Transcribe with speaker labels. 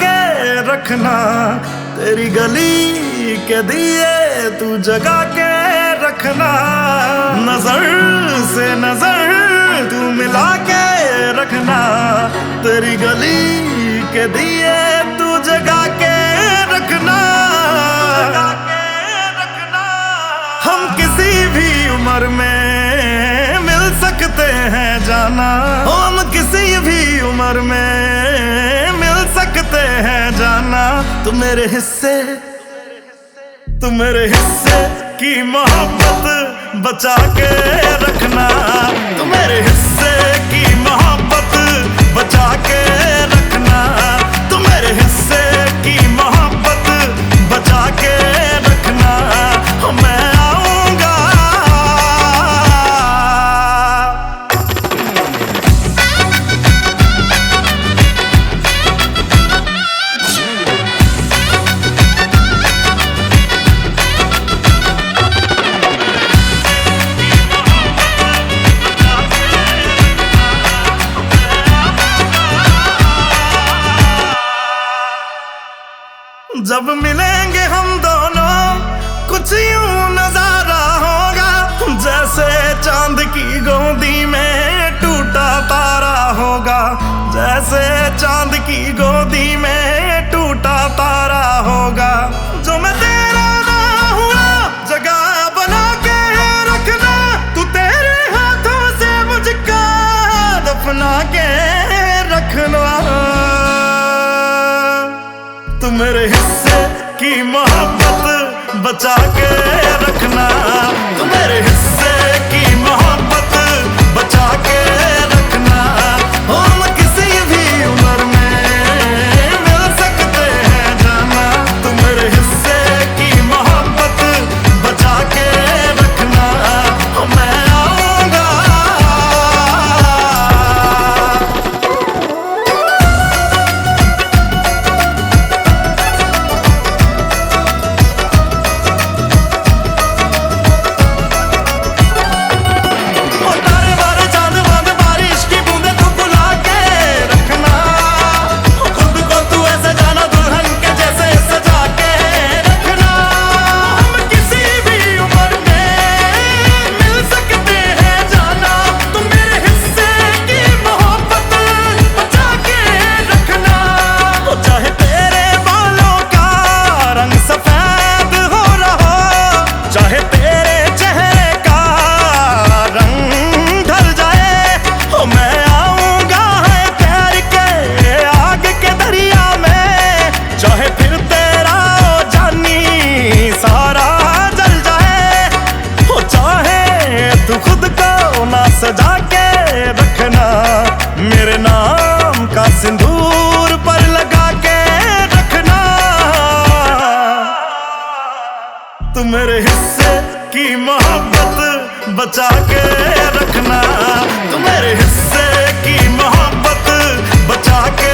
Speaker 1: के रखना। तेरी गली के दिए तू जगा के रखना। नज़र से नज़र तू मिला के रखना। तेरी गली के दिए तू जगा के रखना। हम किसी भी उम्र में मिल सकते हैं जाना। उम्र में मिल सकते हैं जाना। तू मेरे हिस्से तू मेरे हिस्से की मोहब्बत बचा के रखना। तू मेरे हिस्से की मोहब्बत बचा के जब मिलेंगे हम दोनों कुछ यूँ नज़ारा होगा जैसे चाँद की गोदी। मेरे हिस्से की मोहब्बत बचा के रखना। तू मेरे हिस्से की मोहब्बत बचा के रखना। मेरे हिस्से की मोहब्बत बचा के रखना। तू मेरे हिस्से की मोहब्बत बचा के